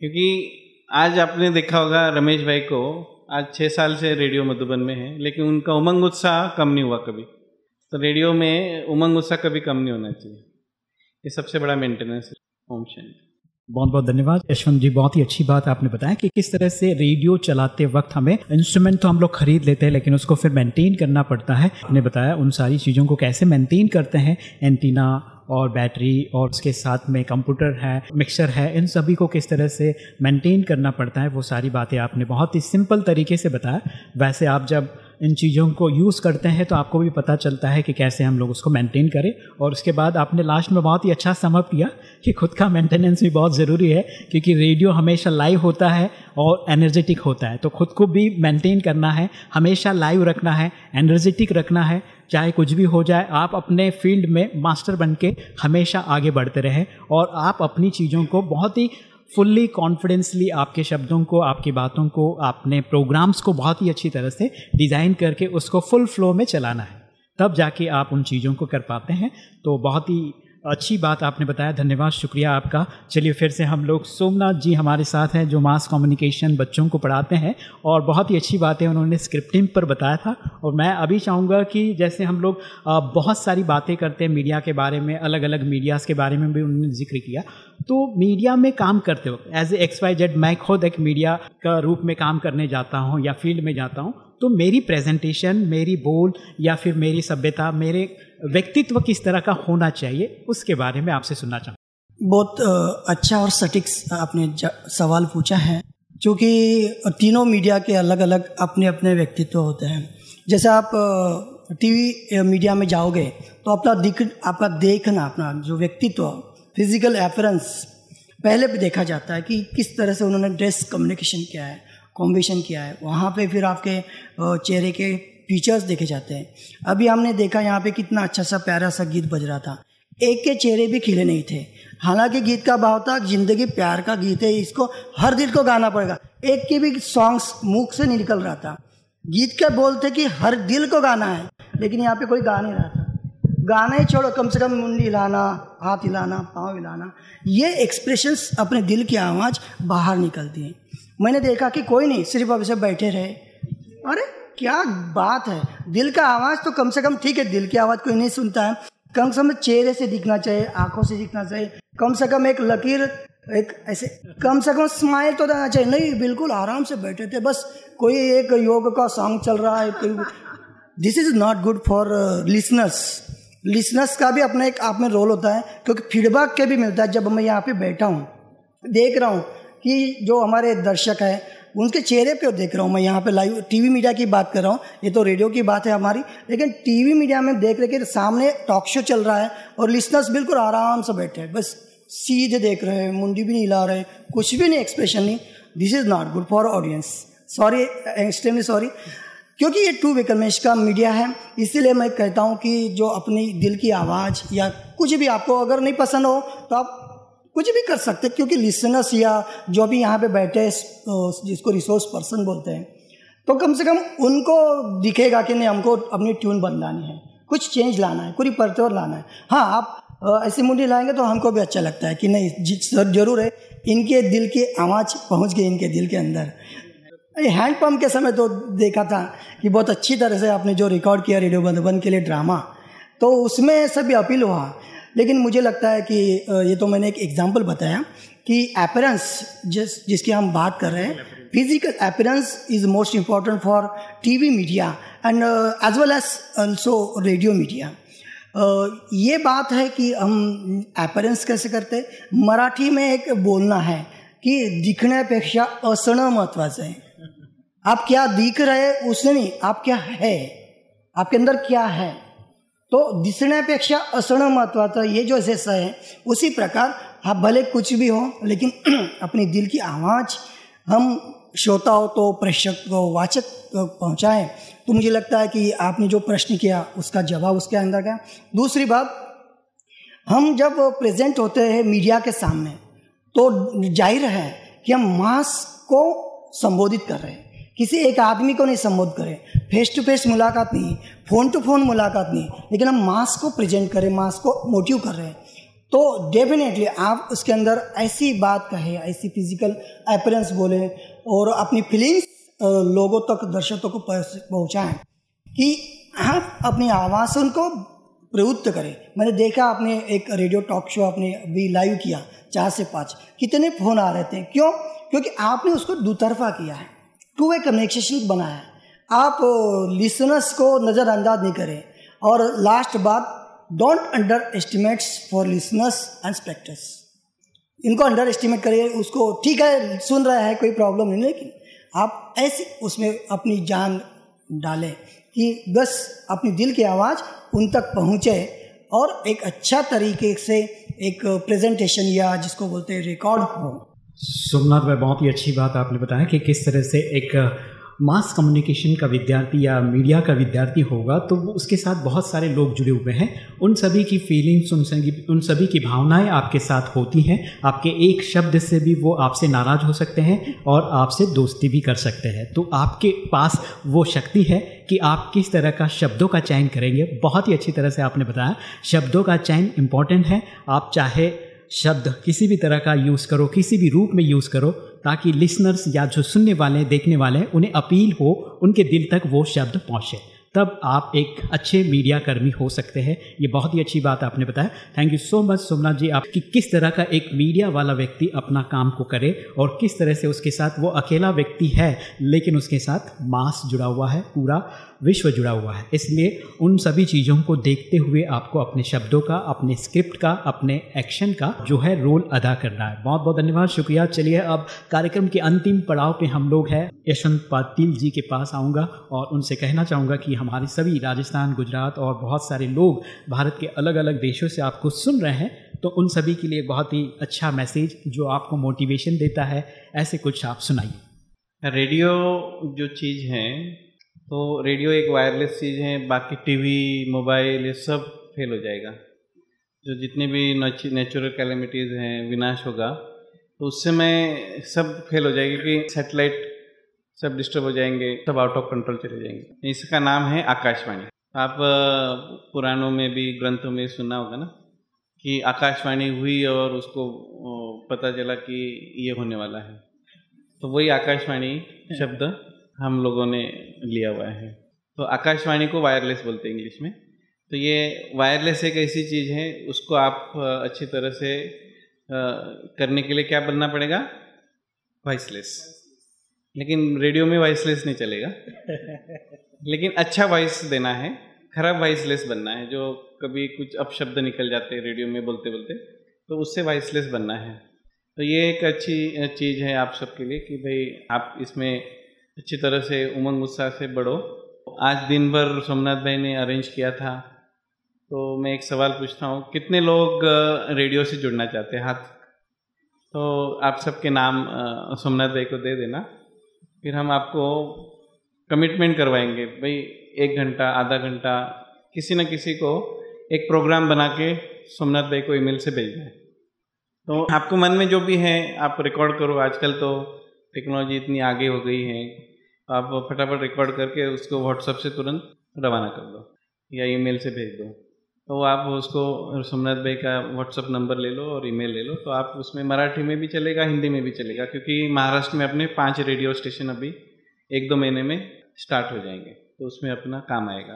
Speaker 3: क्योंकि आज आपने देखा होगा रमेश भाई को, आज छः साल से रेडियो मधुबन में है, लेकिन उनका उमंग उत्साह कम नहीं हुआ कभी। तो रेडियो में उमंग उत्साह कभी कम नहीं होना चाहिए। ये सबसे बड़ा मेंटेनेंस शांति।
Speaker 2: बहुत बहुत धन्यवाद। यशवंत जी, बहुत ही अच्छी बात आपने बताया कि किस तरह से रेडियो चलाते वक्त हमें इंस्ट्रूमेंट तो हम लोग खरीद लेते हैं, लेकिन उसको फिर मेंटेन करना पड़ता है। आपने बताया उन सारी चीज़ों को कैसे मेंटेन करते हैं, एंटीना और बैटरी और उसके साथ में कंप्यूटर है, मिक्सर है, इन सभी को किस तरह से मेंटेन करना पड़ता है, वो सारी बातें आपने बहुत ही सिंपल तरीके से बताया। वैसे आप जब इन चीज़ों को यूज़ करते हैं तो आपको भी पता चलता है कि कैसे हम लोग उसको मेंटेन करें। और उसके बाद आपने लास्ट में बहुत ही अच्छा समअप किया कि खुद का मेंटेनेंस भी बहुत ज़रूरी है, क्योंकि रेडियो हमेशा लाइव होता है और एनर्जेटिक होता है। तो खुद को भी मेंटेन करना है, हमेशा लाइव रखना है एनर्जेटिक रखना है चाहे कुछ भी हो जाए, आप अपने फ़ील्ड में मास्टर बन के हमेशा आगे बढ़ते रहें और आप अपनी चीज़ों को बहुत ही फुल्ली, कॉन्फिडेंसली आपके शब्दों को, आपकी बातों को, आपने प्रोग्राम्स को बहुत ही अच्छी तरह से डिज़ाइन करके उसको फुल फ्लो में चलाना है। तब जाके आप उन चीज़ों को कर पाते हैं। तो बहुत ही अच्छी बात आपने बताया, धन्यवाद, शुक्रिया आपका। चलिए फिर से हम लोग, सोमनाथ जी हमारे साथ हैं, जो मास कम्युनिकेशन बच्चों को पढ़ाते हैं, और बहुत ही अच्छी बातें उन्होंने स्क्रिप्टिंग पर बताया था, और मैं अभी चाहूँगा कि जैसे हम लोग बहुत सारी बातें करते हैं मीडिया के बारे में अलग अलग मीडियाज़ के बारे में भी उन्होंने ज़िक्र किया। तो मीडिया में काम करते वक्त as a X Y Z मैं खुद एक मीडिया का रूप में काम करने जाता हूँ या फ़ील्ड में जाता हूँ तो मेरी प्रेजेंटेशन मेरी बोल या फिर मेरी सभ्यता, मेरे व्यक्तित्व किस तरह का होना चाहिए, उसके बारे में आपसे सुनना चाहूँ।
Speaker 4: बहुत अच्छा और सटीक आपने सवाल पूछा है, क्योंकि तीनों मीडिया के अलग अलग अपने अपने व्यक्तित्व होते हैं। जैसे आप टीवी मीडिया में जाओगे तो अपना दिख, आपका देखना, अपना जो व्यक्तित्व फ़िज़िकल एफरेंस पहले भी देखा जाता है कि किस तरह से उन्होंने ड्रेस कम्युनिकेशन किया है कॉम्बिनेशन किया है। वहाँ पे फिर आपके चेहरे के फीचर्स देखे जाते हैं। अभी हमने देखा यहाँ पे कितना अच्छा सा प्यारा सा गीत बज रहा था। एक के चेहरे भी खिले नहीं थे। हालाँकि गीत का भाव था, ज़िंदगी प्यार का गीत है, इसको हर दिल को गाना पड़ेगा। एक के भी सॉन्ग्स मुख से नहीं निकल रहा था। गीत के बोल थे कि हर दिल को गाना है, लेकिन यहाँ पे कोई गा नहीं रहा था। गाना ही छोड़ो, कम से कम मुंडी हिलाना, हाथ हिलाना, पाँव हिलाना, ये एक्सप्रेशंस अपने दिल की आवाज़ बाहर निकलती है। मैंने देखा कि कोई नहीं, सिर्फ़ अब से बैठे रहे। अरे क्या बात है? दिल का आवाज़ तो कम से कम ठीक है, दिल की आवाज़ कोई नहीं सुनता है। कम से कम चेहरे से दिखना चाहिए, आँखों से दिखना चाहिए। कम से कम एक लकीर, एक ऐसे, कम से कम स्माइल तो देना चाहिए। नहीं, बिल्कुल आराम से बैठे थे, बस कोई एक योग का सॉन्ग चल रहा है, कोई this is not good for listeners listeners का भी अपना एक आप में रोल होता है, क्योंकि फीडबैक के भी मिलता है जब मैं यहाँ पे बैठा हूँ। देख रहा हूँ कि जो हमारे दर्शक हैं उनके चेहरे पे देख रहा हूँ मैं, यहाँ पे लाइव टीवी मीडिया की बात कर रहा हूँ। ये तो रेडियो की बात है हमारी। लेकिन टीवी मीडिया में देख रहे कि सामने टॉक शो चल रहा है और लिसनर्स बिल्कुल आराम से बैठे हैं। बस सीधे देख रहे हैं, मुंडी भी नहीं हिला रहे, कुछ भी नहीं एक्सप्रेशन नहीं। This is not good for audience sorry extremely sorry क्योंकि ये टू विकमेश का मीडिया है, इसीलिए मैं कहता हूँ कि जो अपनी दिल की आवाज़ या कुछ भी आपको अगर नहीं पसंद हो तो आप कुछ भी कर सकते क्योंकि लिसनर्स या जो भी यहाँ पे बैठे जिसको रिसोर्स पर्सन बोलते हैं तो कम से कम उनको दिखेगा कि नहीं, हमको अपनी ट्यून बदलानी है। कुछ चेंज लाना है पूरी परतवर लाना है। हाँ आप ऐसी मुंडी लाएँगे तो हमको भी अच्छा लगता है कि नहीं ज़रूर है, इनके दिल की आवाज़ पहुँच गई इनके दिल के अंदर। हैंड पंप के समय तो देखा था कि बहुत अच्छी तरह से आपने जो रिकॉर्ड किया रेडियो बंधुबन के लिए ड्रामा तो उसमें सभी अपील हुआ लेकिन मुझे लगता है कि ये तो मैंने एक एग्ज़ाम्पल बताया कि अपरेंस जिस, जिसकी हम बात कर रहे हैं physical appearance is most important for TV media and as well as also radio media ये बात है कि हम अपरेंस कैसे करते मराठी में एक बोलना है कि दिखण्यापेक्षा असणं महत्वाचं आहे. आप क्या दिख रहे उसने नहीं, आप क्या है? आपके अंदर क्या है? तो दिसण्यापेक्षा असणं महत्वाचं ये जो ऐसा है उसी प्रकार आप भले कुछ भी हो, लेकिन अपनी दिल की आवाज़, हम श्रोताओं तो प्रेक्षक को, वाचक पहुँचाएँ। तो मुझे लगता है कि आपने जो प्रश्न किया, उसका जवाब उसके अंदर गया। दूसरी बात, हम जब प्रेजेंट होते हैं मीडिया के सामने तो ज़ाहिर है कि हम मास को संबोधित कर रहे हैं। किसी एक आदमी को नहीं संबोध करें। फेस टू फेस मुलाकात नहीं। फ़ोन टू फ़ोन मुलाकात नहीं। लेकिन हम मास को प्रेजेंट करें मास को मोटिव कर रहे हैं। तो डेफिनेटली आप उसके अंदर ऐसी बात कहें, ऐसी फ़िज़िकल अपरेंस बोले और अपनी फीलिंग्स लोगों तक, दर्शकों को पहुँचाएँ कि आप अपनी आवाज़ उनको प्रवृत्त करें। मैंने देखा आपने एक रेडियो टॉक शो आपने अभी लाइव किया, चार से पाँच। कितने फ़ोन आ रहे थे? क्यों? क्योंकि आपने उसको दुतरफा किया है। टू वे कम्युनिकेशन बनाया आप लिसनर्स को नज़रअंदाज नहीं करें। और लास्ट बात don't underestimates for listeners and spectators इनको अंडर एस्टिमेट करिए, उसको, ठीक है, सुन रहा है, कोई प्रॉब्लम नहीं, लेकिन आप ऐसी उसमें अपनी जान डालें कि बस अपनी दिल की आवाज़ उन तक पहुँचे और एक अच्छा तरीके से एक प्रेजेंटेशन या जिसको बोलते हैं रिकॉर्ड हो।
Speaker 2: सोमनाथ भाई, बहुत ही अच्छी बात आपने बताया कि किस तरह से एक मास कम्युनिकेशन का विद्यार्थी या मीडिया का विद्यार्थी होगा। तो उसके साथ बहुत सारे लोग जुड़े हुए हैं। उन सभी की फीलिंग्स उन सभी उन सभी की भावनाएँ आपके साथ होती हैं। आपके एक शब्द से भी वो आपसे नाराज़ हो सकते हैं और आपसे दोस्ती भी कर सकते हैं। तो आपके पास वो शक्ति है कि आप किस तरह का शब्दों का चयन करेंगे। बहुत ही अच्छी तरह से आपने बताया। शब्दों का चयन इंपॉर्टेंट है। आप चाहे शब्द किसी भी तरह का यूज़ करो, किसी भी रूप में यूज़ करो, ताकि लिसनर्स या जो सुनने वाले, देखने वाले हैं, उन्हें अपील हो, उनके दिल तक वो शब्द पहुँचे। तब आप एक अच्छे मीडिया कर्मी हो सकते हैं। ये बहुत ही अच्छी बात आपने बताया। Thank you so much Somnath ji, आप कि किस तरह का एक मीडिया वाला व्यक्ति अपना काम को करे और किस तरह से उसके साथ वो अकेला व्यक्ति है, लेकिन उसके साथ मास जुड़ा हुआ है पूरा। विश्व जुड़ा हुआ है। इसलिए उन सभी चीज़ों को देखते हुए आपको अपने शब्दों का, अपने स्क्रिप्ट का, अपने एक्शन का जो है रोल अदा करना है। बहुत बहुत धन्यवाद। शुक्रिया। चलिए अब कार्यक्रम के अंतिम पड़ाव पे हम लोग हैं। यशवंत पाटिल जी के पास आऊँगा और उनसे कहना चाहूँगा कि हमारे सभी राजस्थान, गुजरात और बहुत सारे लोग भारत के अलग अलग देशों से आपको सुन रहे हैं तो उन सभी के लिए बहुत ही अच्छा मैसेज जो आपको मोटिवेशन देता है, ऐसे कुछ आप सुनाइए।
Speaker 3: रेडियो जो चीज़ है तो रेडियो एक वायरलेस चीज़ है बाकी टीवी मोबाइल ये सब फेल हो जाएगा। जो जितने भी नेचुरल कैलमिटीज़ हैं विनाश होगा तो उससे में सब फेल हो जाएगी कि सेटेलाइट सब डिस्टर्ब हो जाएँगे सब आउट ऑफ़ कंट्रोल चले जाएँगे। इसका नाम है आकाशवाणी। आप पुराणों में भी ग्रंथों में सुना होगा ना कि आकाशवाणी हुई और उसको पता चला कि ये होने वाला है। तो वही आकाशवाणी शब्द हम लोगों ने लिया हुआ है। तो आकाशवाणी को वायरलेस बोलते हैं इंग्लिश में। तो ये वायरलेस एक ऐसी चीज़ है, उसको आप अच्छी तरह से करने के लिए क्या बनना पड़ेगा? वॉइसलेस लेकिन रेडियो में वॉइसलेस नहीं चलेगा। लेकिन अच्छा वॉइस देना है, खराब वॉइसलेस बनना है, जो कभी कुछ अपशब्द निकल जाते हैं रेडियो में बोलते बोलते तो उससे वॉइसलेस बनना है। तो ये एक अच्छी चीज़ है आप सबके लिए कि भाई आप इसमें अच्छी तरह से उमंग उत्साह से बढ़ो। आज दिन भर सोमनाथ भाई ने अरेंज किया था। तो मैं एक सवाल पूछता हूँ, कितने लोग रेडियो से जुड़ना चाहते हैं? हाथ। तो आप सबके नाम सोमनाथ भाई को दे देना। फिर हम आपको कमिटमेंट करवाएँगे। भाई, एक घंटा, आधा घंटा, किसी न किसी को एक प्रोग्राम बना के सोमनाथ भाई को ईमेल से भेजना है। तो आपको मन में जो भी है, आप रिकॉर्ड करो। आजकल तो टेक्नोलॉजी इतनी आगे हो गई है। आप फटाफट रिकॉर्ड करके उसको व्हाट्सअप से तुरंत रवाना कर दो या ईमेल से भेज दो। तो आप उसको सोमनाथ भाई का व्हाट्सअप नंबर ले लो और ईमेल ले लो। तो आप उसमें मराठी में भी चलेगा, हिंदी में भी चलेगा, क्योंकि महाराष्ट्र में अपने पाँच रेडियो स्टेशन अभी एक दो महीने में स्टार्ट हो जाएँगे तो उसमें अपना काम आएगा।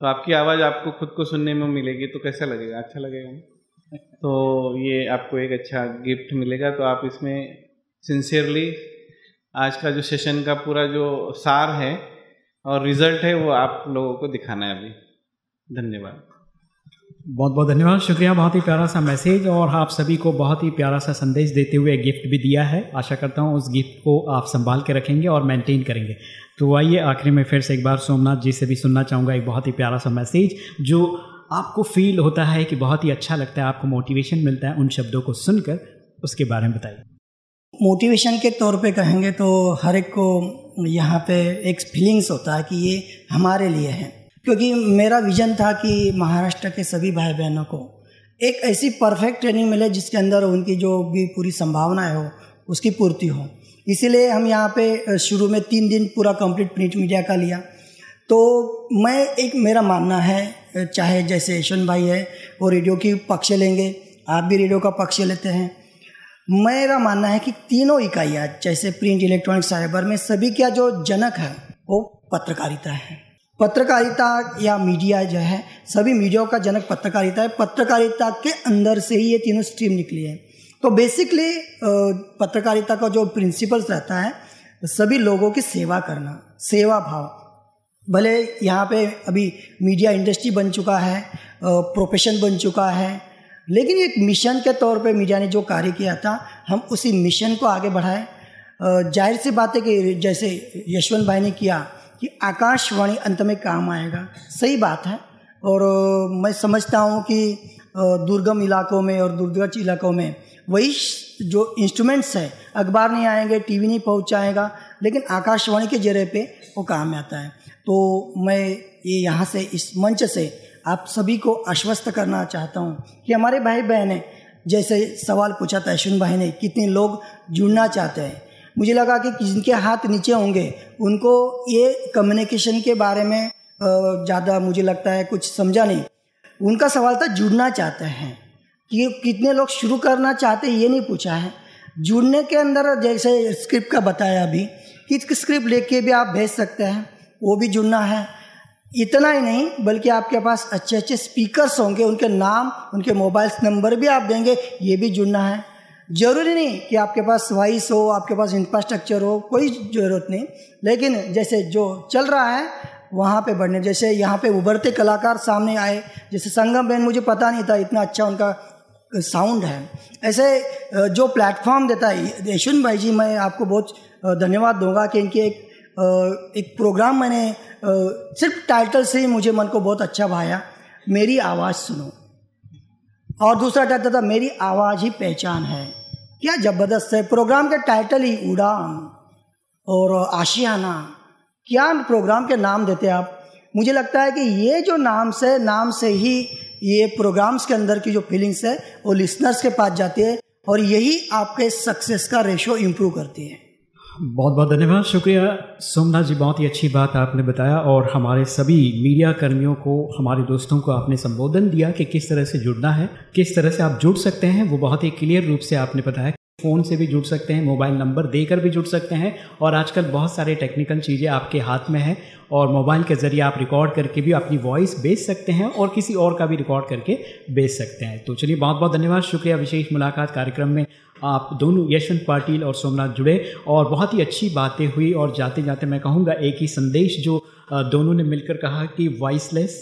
Speaker 3: तो आपकी आवाज़ आपको खुद को सुनने में मिलेगी तो कैसा लगेगा? अच्छा लगेगा तो ये आपको एक अच्छा गिफ्ट मिलेगा तो आप इसमें सिंसियरली आज का जो सेशन का पूरा जो सार है और रिज़ल्ट है, वो आप लोगों को दिखाना है अभी। धन्यवाद।
Speaker 2: बहुत बहुत धन्यवाद। शुक्रिया, बहुत ही प्यारा सा मैसेज और आप सभी को बहुत ही प्यारा सा संदेश देते हुए गिफ्ट भी दिया है। आशा करता हूँ उस गिफ्ट को आप संभाल के रखेंगे और मेंटेन करेंगे। तो आइए, आखिरी में फिर से एक बार सोमनाथ जी से भी सुनना चाहूँगा एक बहुत ही प्यारा सा मैसेज जो आपको फील होता है कि बहुत ही अच्छा लगता है, आपको मोटिवेशन मिलता है उन शब्दों को सुनकर, उसके बारे में बताइए।
Speaker 4: मोटिवेशन के तौर पे कहेंगे तो हर एक को यहाँ पे एक फीलिंग्स होता है कि ये हमारे लिए है। क्योंकि मेरा विजन था कि महाराष्ट्र के सभी भाई बहनों को एक ऐसी परफेक्ट ट्रेनिंग मिले जिसके अंदर उनकी जो भी पूरी संभावनाएँ हो, उसकी पूर्ति हो। इसीलिए हम यहाँ पे शुरू में तीन दिन पूरा कंप्लीट प्रिंट मीडिया का लिया। तो मैं एक, मेरा मानना है चाहे जैसे यशवंत भाई है, वो रेडियो की पक्ष लेंगे, आप भी रेडियो का पक्ष लेते हैं। मेरा मानना है कि तीनों इकाइयाँ, जैसे प्रिंट इलेक्ट्रॉनिक साइबर में सभी का जो जनक है, वो पत्रकारिता है। पत्रकारिता या मीडिया जो है, सभी मीडिया का जनक पत्रकारिता है। पत्रकारिता के अंदर से ही ये तीनों स्ट्रीम निकली है। तो बेसिकली पत्रकारिता का जो प्रिंसिपल्स रहता है, सभी लोगों की सेवा करना, सेवा भाव। भले यहाँ पे अभी मीडिया इंडस्ट्री बन चुका है प्रोफेशन बन चुका है लेकिन एक मिशन के तौर पे मीडिया ने जो कार्य किया था, हम उसी मिशन को आगे बढ़ाएँ। ज़ाहिर सी बात है कि जैसे यशवंत भाई ने किया कि आकाशवाणी अंत में काम आएगा। सही बात है। और मैं समझता हूँ कि दुर्गम इलाकों में और दुर्गज इलाकों में वही जो इंस्ट्रूमेंट्स है, अखबार नहीं आएँगे, टीवी नहीं पहुँचाएगा, लेकिन आकाशवाणी के ज़रिए पे वो काम आता है। तो मैं ये यहाँ से इस मंच से आप सभी को आश्वस्त करना चाहता हूँ कि हमारे भाई बहन जैसे सवाल पूछा था यशवंत भाई ने, कितने लोग जुड़ना चाहते हैं? मुझे लगा कि जिनके हाथ नीचे होंगे, उनको ये कम्युनिकेशन के बारे में ज़्यादा मुझे लगता है कुछ समझा नहीं। उनका सवाल था, जुड़ना चाहते हैं। कि कितने लोग शुरू करना चाहते ये नहीं पूछा है। जुड़ने के अंदर जैसे स्क्रिप्ट का बताया अभी, कि स्क्रिप्ट लेके भी आप भेज सकते हैं, वो भी जुड़ना है। इतना ही नहीं, बल्कि आपके पास अच्छे अच्छे स्पीकर्स होंगे, उनके नाम, उनके मोबाइल नंबर भी आप देंगे, ये भी जुड़ना है। ज़रूरी नहीं कि आपके पास वॉइस हो, आपके पास इंफ्रास्ट्रक्चर हो, कोई ज़रूरत नहीं। लेकिन जैसे जो चल रहा है, वहाँ पे बढ़ने, जैसे यहाँ पे उभरते कलाकार सामने आए, जैसे संगम बहन मुझे पता नहीं था, इतना अच्छा उनका साउंड है। ऐसे जो प्लेटफॉर्म देता है, यशवंत भाई जी, मैं आपको बहुत धन्यवाद दूँगा कि इनके एक एक प्रोग्राम मैंने सिर्फ़ टाइटल से ही मुझे मन को बहुत अच्छा भाया। मेरी आवाज़ सुनो। और दूसरा टाइटल था, मेरी आवाज़ ही पहचान है। क्या ज़बरदस्त है। प्रोग्राम के टाइटल ही उड़ान और आशियाना। क्या प्रोग्राम के नाम देते आप? मुझे लगता है कि ये जो नाम से नाम से ही ये प्रोग्राम्स के अंदर की जो फीलिंग्स है, वो लिसनर्स के पास जाती है और यही आपके सक्सेस का रेशो इम्प्रूव करती है।
Speaker 2: बहुत बहुत धन्यवाद। शुक्रिया। सोमनाथ जी, बहुत ही अच्छी बात आपने बताया और हमारे सभी मीडिया कर्मियों को, हमारे दोस्तों को आपने संबोधन दिया कि किस तरह से जुड़ना है, किस तरह से आप जुड़ सकते हैं, वो बहुत ही क्लियर रूप से आपने बताया। फ़ोन से भी जुड़ सकते हैं, मोबाइल नंबर देकर भी जुड़ सकते हैं और आजकल बहुत सारे टेक्निकल चीज़ें आपके हाथ में हैं और मोबाइल के ज़रिए आप रिकॉर्ड करके भी अपनी वॉइस भेज सकते हैं और किसी और का भी रिकॉर्ड करके भेज सकते हैं। तो चलिए बहुत बहुत धन्यवाद। शुक्रिया। विशेष मुलाकात कार्यक्रम में आप दोनों यशवंत पाटिल और सोमनाथ जुड़े और बहुत ही अच्छी बातें हुई और जाते जाते मैं कहूँगा एक ही संदेश जो दोनों ने मिलकर कहा कि वॉइसलेस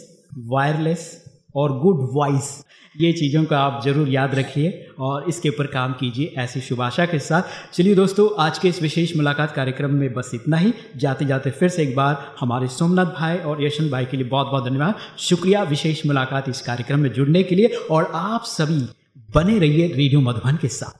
Speaker 2: वायरलेस और गुड वॉइस ये चीज़ों का आप ज़रूर याद रखिए और इसके ऊपर काम कीजिए ऐसी शुभ आशा के साथ। चलिए दोस्तों, आज के इस विशेष मुलाकात कार्यक्रम में बस इतना ही। जाते जाते फिर से एक बार हमारे सोमनाथ भाई और यशवंत भाई के लिए बहुत बहुत धन्यवाद। शुक्रिया विशेष मुलाकात इस कार्यक्रम में जुड़ने के लिए और आप सभी बने रहिए रेडियो मधुबन के साथ।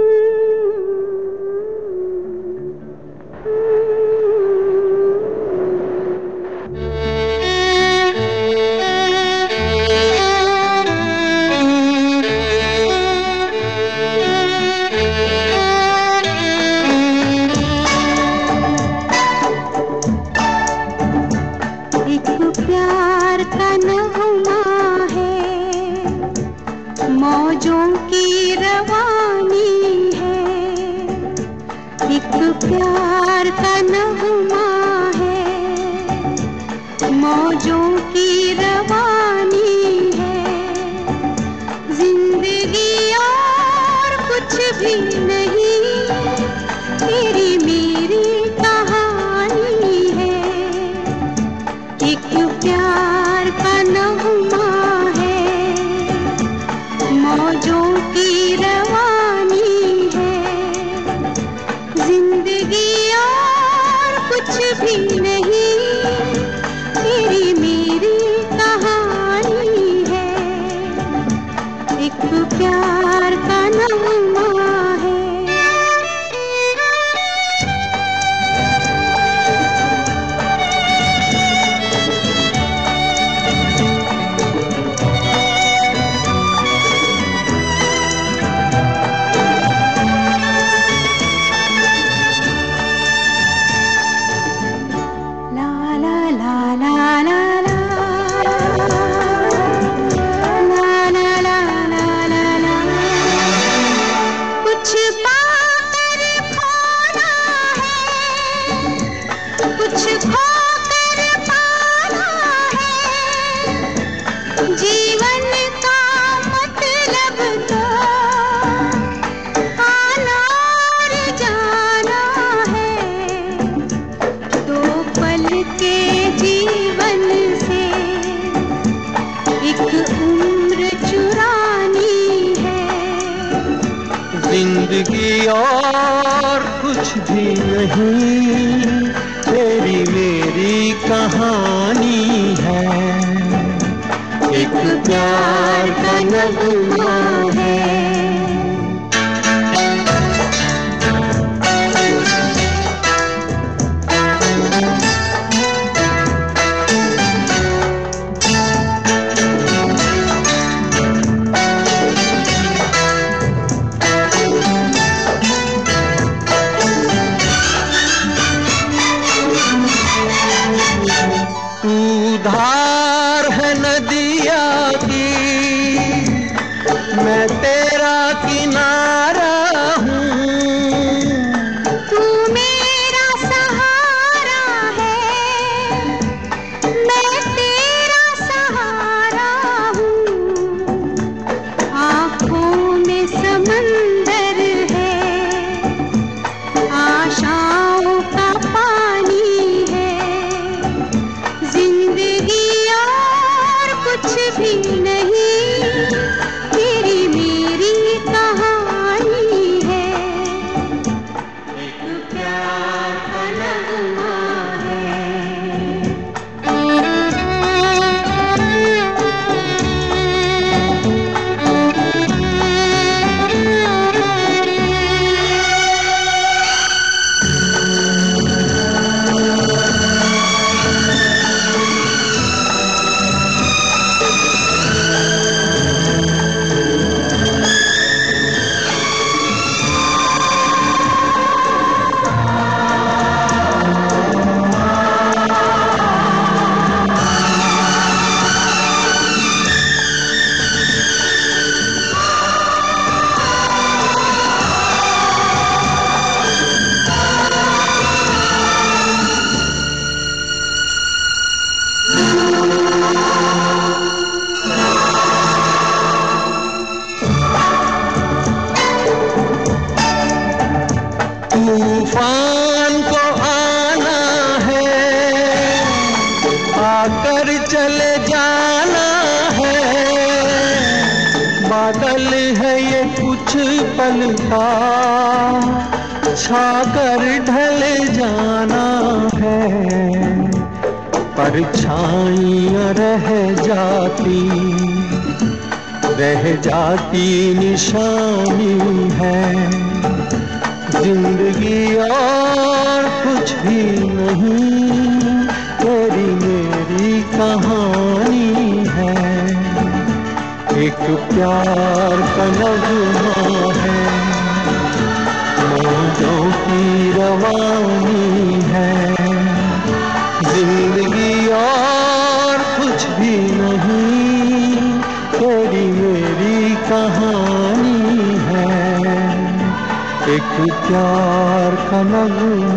Speaker 5: प्यार का नगमा